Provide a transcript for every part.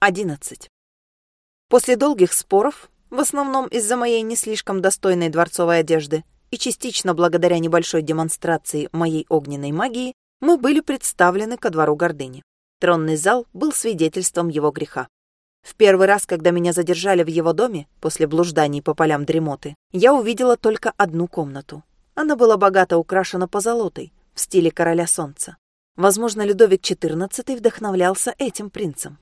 11. После долгих споров, в основном из-за моей не слишком достойной дворцовой одежды и частично благодаря небольшой демонстрации моей огненной магии, мы были представлены ко двору гордыни. Тронный зал был свидетельством его греха. В первый раз, когда меня задержали в его доме, после блужданий по полям дремоты, я увидела только одну комнату. Она была богато украшена позолотой, в стиле короля солнца. Возможно, Людовик XIV вдохновлялся этим принцем.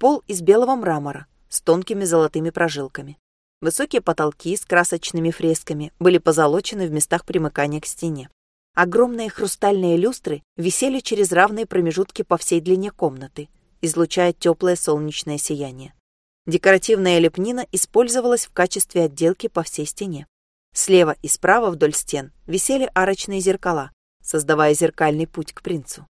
Пол из белого мрамора, с тонкими золотыми прожилками. Высокие потолки с красочными фресками были позолочены в местах примыкания к стене. Огромные хрустальные люстры висели через равные промежутки по всей длине комнаты, излучая теплое солнечное сияние. Декоративная лепнина использовалась в качестве отделки по всей стене. Слева и справа вдоль стен висели арочные зеркала, создавая зеркальный путь к принцу.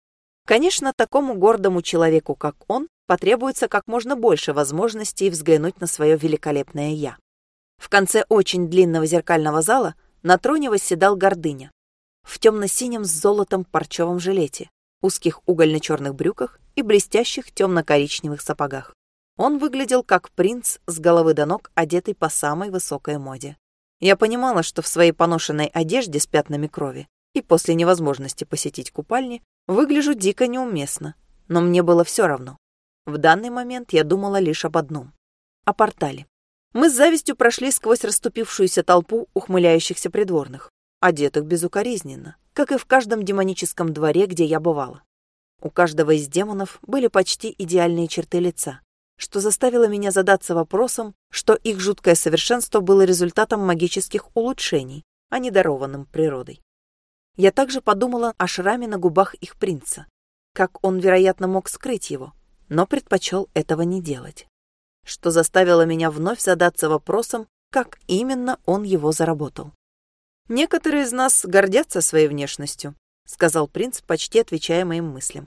Конечно, такому гордому человеку, как он, потребуется как можно больше возможностей взглянуть на свое великолепное «я». В конце очень длинного зеркального зала на троне восседал гордыня, в темно-синем с золотом парчевом жилете, узких угольно-черных брюках и блестящих темно-коричневых сапогах. Он выглядел как принц с головы до ног, одетый по самой высокой моде. Я понимала, что в своей поношенной одежде с пятнами крови и после невозможности посетить купальни выгляжу дико неуместно, но мне было все равно. В данный момент я думала лишь об одном — о портале. Мы с завистью прошли сквозь расступившуюся толпу ухмыляющихся придворных одетых безукоризненно, как и в каждом демоническом дворе, где я бывала. У каждого из демонов были почти идеальные черты лица, что заставило меня задаться вопросом, что их жуткое совершенство было результатом магических улучшений, а не дарованным природой. Я также подумала о шраме на губах их принца, как он, вероятно, мог скрыть его, но предпочел этого не делать, что заставило меня вновь задаться вопросом, как именно он его заработал. «Некоторые из нас гордятся своей внешностью», — сказал принц, почти отвечая моим мыслям.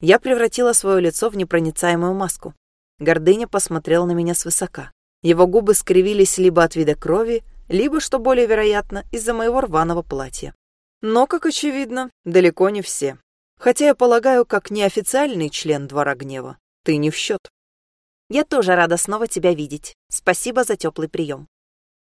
Я превратила свое лицо в непроницаемую маску. Гордыня посмотрел на меня свысока. Его губы скривились либо от вида крови, либо, что более вероятно, из-за моего рваного платья. Но, как очевидно, далеко не все. Хотя я полагаю, как неофициальный член Двора Гнева, ты не в счет. Я тоже рада снова тебя видеть. Спасибо за теплый прием.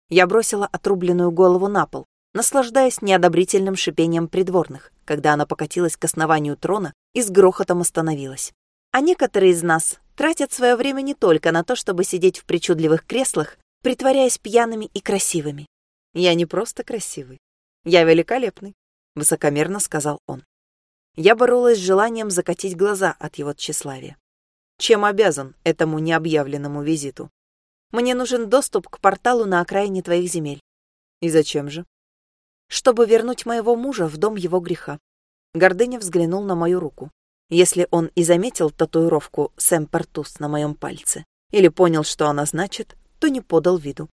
Я бросила отрубленную голову на пол, наслаждаясь неодобрительным шипением придворных, когда она покатилась к основанию трона и с грохотом остановилась. А некоторые из нас тратят свое время не только на то, чтобы сидеть в причудливых креслах, притворяясь пьяными и красивыми. Я не просто красивый. Я великолепный, — высокомерно сказал он. Я боролась с желанием закатить глаза от его тщеславия. Чем обязан этому необъявленному визиту? Мне нужен доступ к порталу на окраине твоих земель. И зачем же? чтобы вернуть моего мужа в дом его греха. Гордыня взглянул на мою руку. Если он и заметил татуировку «Сэмпертус» на моем пальце, или понял, что она значит, то не подал виду.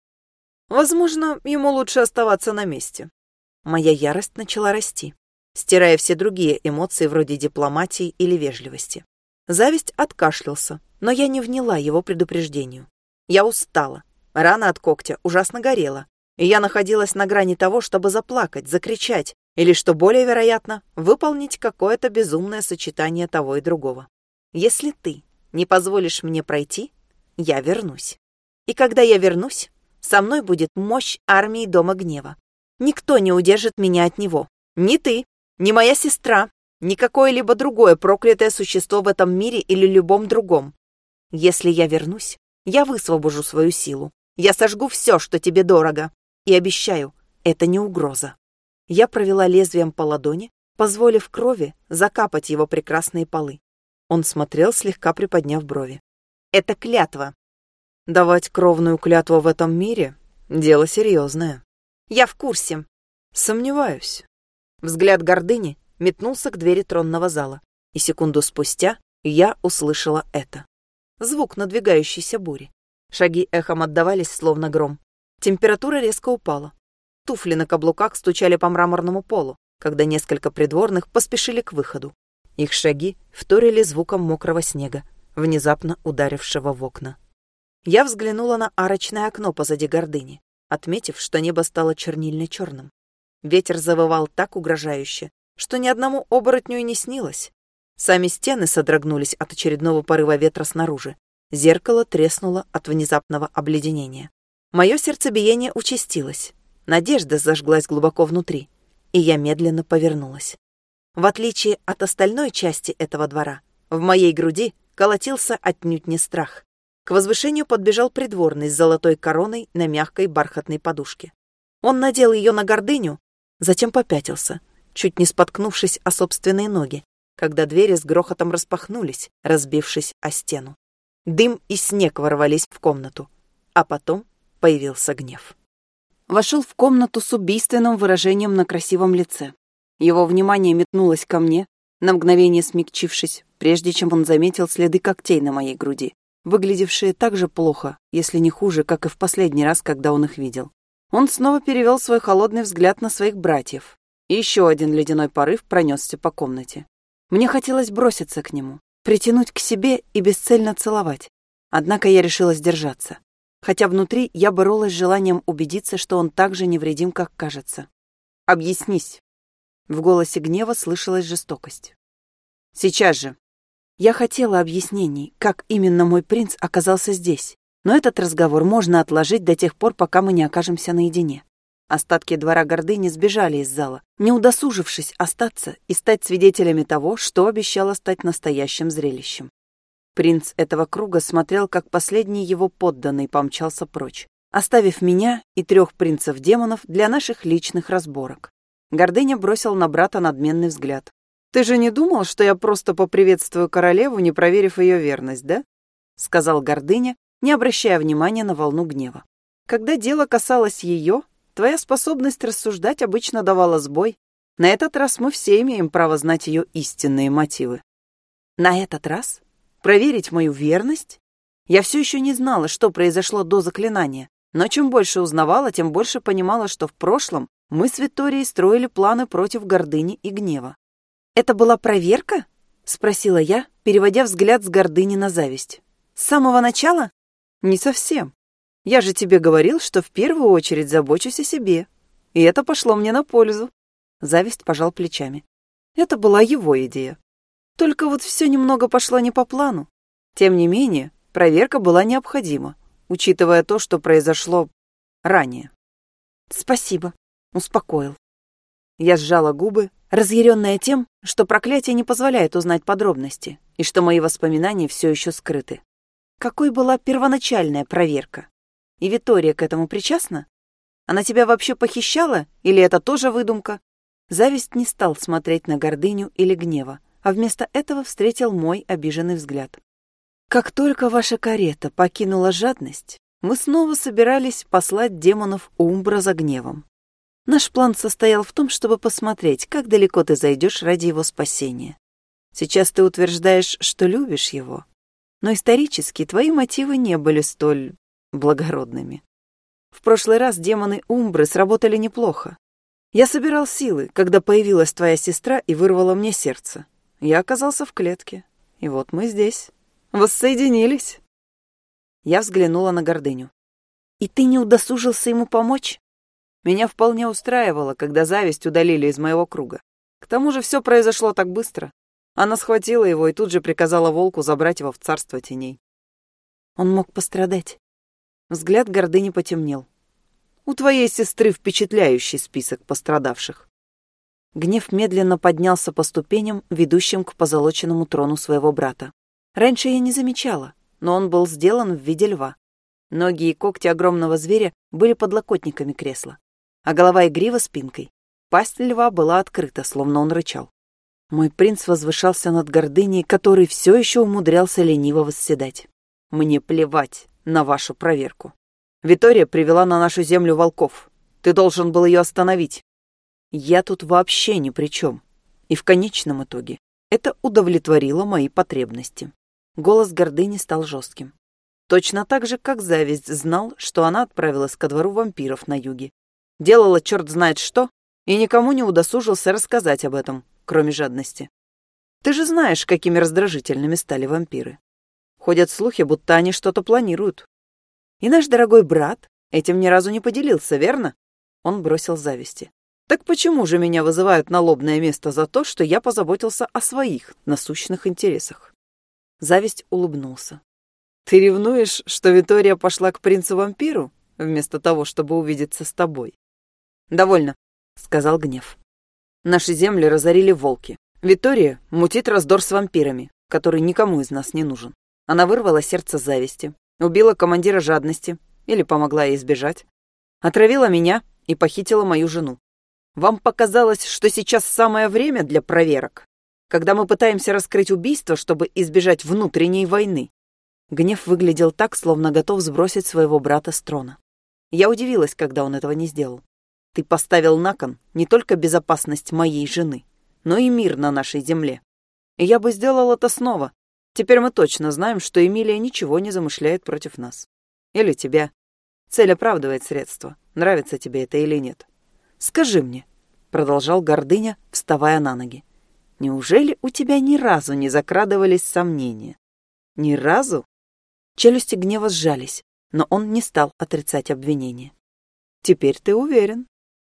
Возможно, ему лучше оставаться на месте. Моя ярость начала расти, стирая все другие эмоции вроде дипломатии или вежливости. Зависть откашлялся, но я не вняла его предупреждению. Я устала. Рана от когтя ужасно горела, и я находилась на грани того, чтобы заплакать, закричать, или, что более вероятно, выполнить какое-то безумное сочетание того и другого. Если ты не позволишь мне пройти, я вернусь. И когда я вернусь, со мной будет мощь армии Дома Гнева. Никто не удержит меня от него. Ни ты, ни моя сестра, ни какое-либо другое проклятое существо в этом мире или любом другом. Если я вернусь, я высвобожу свою силу. Я сожгу все, что тебе дорого. И обещаю, это не угроза. Я провела лезвием по ладони, позволив крови закапать его прекрасные полы. Он смотрел, слегка приподняв брови. Это клятва. Давать кровную клятву в этом мире — дело серьезное. Я в курсе. Сомневаюсь. Взгляд гордыни метнулся к двери тронного зала, и секунду спустя я услышала это. Звук надвигающейся бури. Шаги эхом отдавались, словно гром. Температура резко упала. Туфли на каблуках стучали по мраморному полу, когда несколько придворных поспешили к выходу. Их шаги вторили звуком мокрого снега, внезапно ударившего в окна. Я взглянула на арочное окно позади гордыни, отметив, что небо стало чернильно-черным. Ветер завывал так угрожающе, что ни одному оборотню и не снилось. Сами стены содрогнулись от очередного порыва ветра снаружи, Зеркало треснуло от внезапного обледенения. Мое сердцебиение участилось. Надежда зажглась глубоко внутри, и я медленно повернулась. В отличие от остальной части этого двора, в моей груди колотился отнюдь не страх. К возвышению подбежал придворный с золотой короной на мягкой бархатной подушке. Он надел ее на гордыню, затем попятился, чуть не споткнувшись о собственные ноги, когда двери с грохотом распахнулись, разбившись о стену. Дым и снег ворвались в комнату, а потом появился гнев. Вошел в комнату с убийственным выражением на красивом лице. Его внимание метнулось ко мне, на мгновение смягчившись, прежде чем он заметил следы когтей на моей груди, выглядевшие так же плохо, если не хуже, как и в последний раз, когда он их видел. Он снова перевел свой холодный взгляд на своих братьев, и еще один ледяной порыв пронесся по комнате. Мне хотелось броситься к нему, притянуть к себе и бесцельно целовать. Однако я решила сдержаться. Хотя внутри я боролась с желанием убедиться, что он так же невредим, как кажется. «Объяснись». В голосе гнева слышалась жестокость. «Сейчас же». Я хотела объяснений, как именно мой принц оказался здесь, но этот разговор можно отложить до тех пор, пока мы не окажемся наедине. Остатки двора гордыни сбежали из зала, не удосужившись остаться и стать свидетелями того, что обещало стать настоящим зрелищем. Принц этого круга смотрел, как последний его подданный помчался прочь, оставив меня и трех принцев-демонов для наших личных разборок. Гордыня бросил на брата надменный взгляд. «Ты же не думал, что я просто поприветствую королеву, не проверив ее верность, да?» — сказал Гордыня, не обращая внимания на волну гнева. Когда дело касалось ее, Твоя способность рассуждать обычно давала сбой. На этот раз мы все имеем право знать ее истинные мотивы. На этот раз? Проверить мою верность? Я все еще не знала, что произошло до заклинания, но чем больше узнавала, тем больше понимала, что в прошлом мы с Викторией строили планы против гордыни и гнева. «Это была проверка?» — спросила я, переводя взгляд с гордыни на зависть. «С самого начала?» «Не совсем. Я же тебе говорил, что в первую очередь забочусь о себе. И это пошло мне на пользу. Зависть пожал плечами. Это была его идея. Только вот все немного пошло не по плану. Тем не менее, проверка была необходима, учитывая то, что произошло ранее. Спасибо, успокоил. Я сжала губы, разъяренная тем, что проклятие не позволяет узнать подробности и что мои воспоминания все еще скрыты. Какой была первоначальная проверка? И Витория к этому причастна? Она тебя вообще похищала, или это тоже выдумка? Зависть не стал смотреть на гордыню или гнева, а вместо этого встретил мой обиженный взгляд. Как только ваша карета покинула жадность, мы снова собирались послать демонов Умбра за гневом. Наш план состоял в том, чтобы посмотреть, как далеко ты зайдешь ради его спасения. Сейчас ты утверждаешь, что любишь его, но исторически твои мотивы не были столь благородными. В прошлый раз демоны Умбры сработали неплохо. Я собирал силы, когда появилась твоя сестра и вырвала мне сердце. Я оказался в клетке. И вот мы здесь. Воссоединились. Я взглянула на гордыню. И ты не удосужился ему помочь? Меня вполне устраивало, когда зависть удалили из моего круга. К тому же все произошло так быстро. Она схватила его и тут же приказала волку забрать его в царство теней. Он мог пострадать. Взгляд гордыни потемнел. «У твоей сестры впечатляющий список пострадавших». Гнев медленно поднялся по ступеням, ведущим к позолоченному трону своего брата. Раньше я не замечала, но он был сделан в виде льва. Ноги и когти огромного зверя были подлокотниками кресла, а голова и грива — спинкой. Пасть льва была открыта, словно он рычал. Мой принц возвышался над гордыней, который все еще умудрялся лениво восседать. Мне плевать, на вашу проверку. Витория привела на нашу землю волков. Ты должен был ее остановить. Я тут вообще ни при чем. И в конечном итоге это удовлетворило мои потребности. Голос гордыни стал жестким. Точно так же, как зависть знал, что она отправилась ко двору вампиров на юге. Делала черт знает что, и никому не удосужился рассказать об этом, кроме жадности. Ты же знаешь, какими раздражительными стали вампиры. Ходят слухи, будто они что-то планируют. И наш дорогой брат этим ни разу не поделился, верно? Он бросил зависти. Так почему же меня вызывают на лобное место за то, что я позаботился о своих насущных интересах? Зависть улыбнулся. Ты ревнуешь, что Витория пошла к принцу-вампиру, вместо того, чтобы увидеться с тобой? Довольно, сказал гнев. Наши земли разорили волки. Витория мутит раздор с вампирами, который никому из нас не нужен. Она вырвала сердце зависти, убила командира жадности или помогла ей избежать, отравила меня и похитила мою жену. Вам показалось, что сейчас самое время для проверок, когда мы пытаемся раскрыть убийство, чтобы избежать внутренней войны. Гнев выглядел так, словно готов сбросить своего брата с трона. Я удивилась, когда он этого не сделал. Ты поставил на кон не только безопасность моей жены, но и мир на нашей земле. И я бы сделал это снова. Теперь мы точно знаем, что Эмилия ничего не замышляет против нас. Или тебя. Цель оправдывает средства. Нравится тебе это или нет. Скажи мне, продолжал Гордыня, вставая на ноги. Неужели у тебя ни разу не закрадывались сомнения? Ни разу? Челюсти гнева сжались, но он не стал отрицать обвинение. Теперь ты уверен.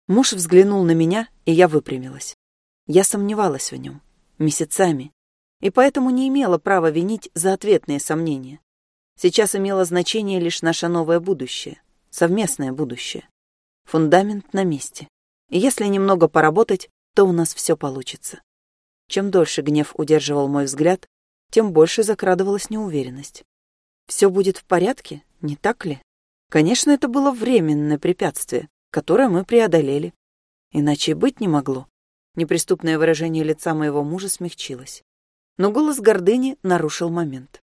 Муж взглянул на меня, и я выпрямилась. Я сомневалась в нем. Месяцами. И поэтому не имела права винить за ответные сомнения. Сейчас имело значение лишь наше новое будущее. Совместное будущее. Фундамент на месте. И если немного поработать, то у нас все получится. Чем дольше гнев удерживал мой взгляд, тем больше закрадывалась неуверенность. Все будет в порядке, не так ли? Конечно, это было временное препятствие, которое мы преодолели. Иначе быть не могло. Неприступное выражение лица моего мужа смягчилось. Но голос гордыни нарушил момент.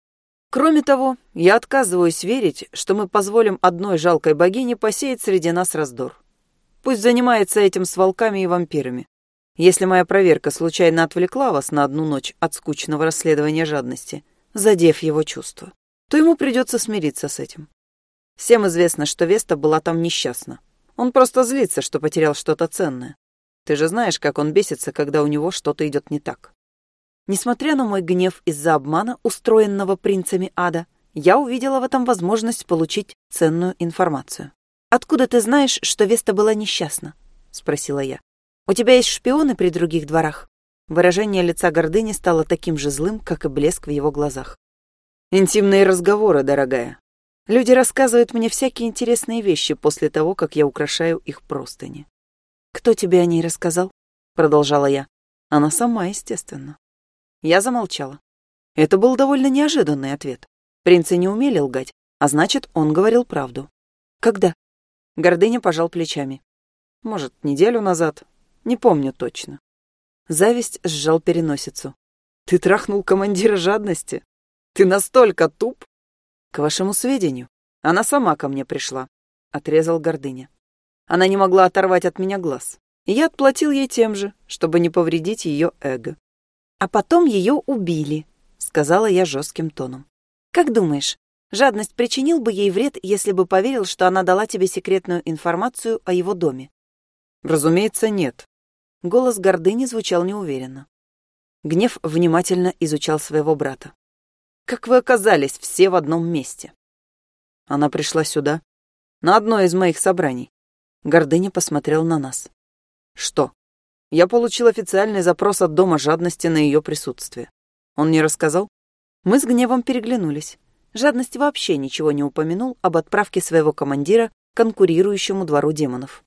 Кроме того, я отказываюсь верить, что мы позволим одной жалкой богине посеять среди нас раздор. Пусть занимается этим с волками и вампирами. Если моя проверка случайно отвлекла вас на одну ночь от скучного расследования жадности, задев его чувства, то ему придется смириться с этим. Всем известно, что Веста была там несчастна. Он просто злится, что потерял что-то ценное. Ты же знаешь, как он бесится, когда у него что-то идет не так. Несмотря на мой гнев из-за обмана, устроенного принцами ада, я увидела в этом возможность получить ценную информацию. «Откуда ты знаешь, что Веста была несчастна?» — спросила я. «У тебя есть шпионы при других дворах?» Выражение лица гордыни стало таким же злым, как и блеск в его глазах. «Интимные разговоры, дорогая. Люди рассказывают мне всякие интересные вещи после того, как я украшаю их простыни. «Кто тебе о ней рассказал?» — продолжала я. Она сама, естественно. Я замолчала. Это был довольно неожиданный ответ. Принцы не умели лгать, а значит, он говорил правду. «Когда?» Гордыня пожал плечами. «Может, неделю назад. Не помню точно». Зависть сжал переносицу. «Ты трахнул командира жадности? Ты настолько туп, к вашему сведению, она сама ко мне пришла, отрезал гордыня. Она не могла оторвать от меня глаз. И я отплатил ей тем же, чтобы не повредить ее эго. А потом ее убили, сказала я жестким тоном. Как думаешь, жадность причинил бы ей вред, если бы поверил, что она дала тебе секретную информацию о его доме? Разумеется, нет. Голос гордыни звучал неуверенно. Гнев внимательно изучал своего брата. Как вы оказались все в одном месте?» Она пришла сюда, на одно из моих собраний. Гордыня посмотрел на нас. «Что?» Я получил официальный запрос от Дома жадности на ее присутствие. Он не рассказал? Мы с гневом переглянулись. Жадность вообще ничего не упомянул об отправке своего командира конкурирующему двору демонов.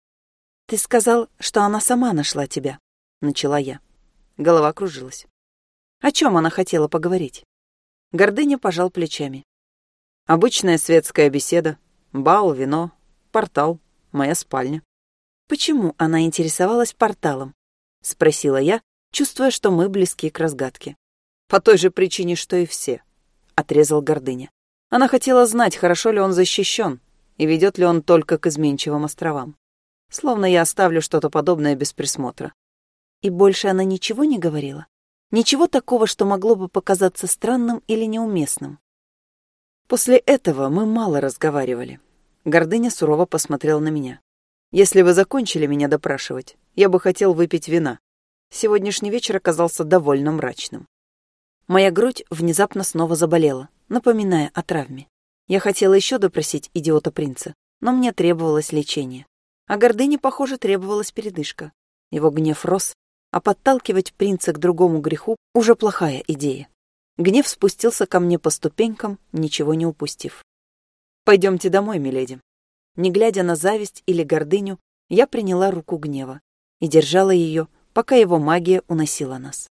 «Ты сказал, что она сама нашла тебя», — начала я. Голова кружилась. О чем она хотела поговорить? Гордыня пожал плечами. Обычная светская беседа. Бал, вино, портал, моя спальня. Почему она интересовалась порталом? Спросила я, чувствуя, что мы близки к разгадке. По той же причине, что и все. Отрезал Гордыня. Она хотела знать, хорошо ли он защищен, и ведет ли он только к изменчивым островам. Словно я оставлю что-то подобное без присмотра. И больше она ничего не говорила? Ничего такого, что могло бы показаться странным или неуместным. После этого мы мало разговаривали. Гордыня сурово посмотрел на меня. «Если вы закончили меня допрашивать, я бы хотел выпить вина». Сегодняшний вечер оказался довольно мрачным. Моя грудь внезапно снова заболела, напоминая о травме. Я хотела еще допросить идиота-принца, но мне требовалось лечение. А гордыне, похоже, требовалась передышка. Его гнев рос, а подталкивать принца к другому греху уже плохая идея. Гнев спустился ко мне по ступенькам, ничего не упустив. «Пойдемте домой, миледи». Не глядя на зависть или гордыню, я приняла руку гнева и держала ее, пока его магия уносила нас.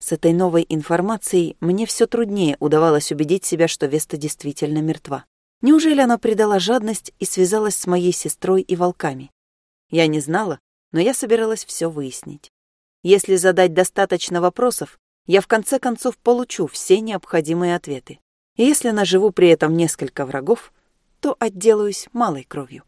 С этой новой информацией мне все труднее удавалось убедить себя, что Веста действительно мертва. Неужели она предала жадность и связалась с моей сестрой и волками? Я не знала, но я собиралась все выяснить. Если задать достаточно вопросов, я в конце концов получу все необходимые ответы. И если наживу при этом несколько врагов, то отделаюсь малой кровью.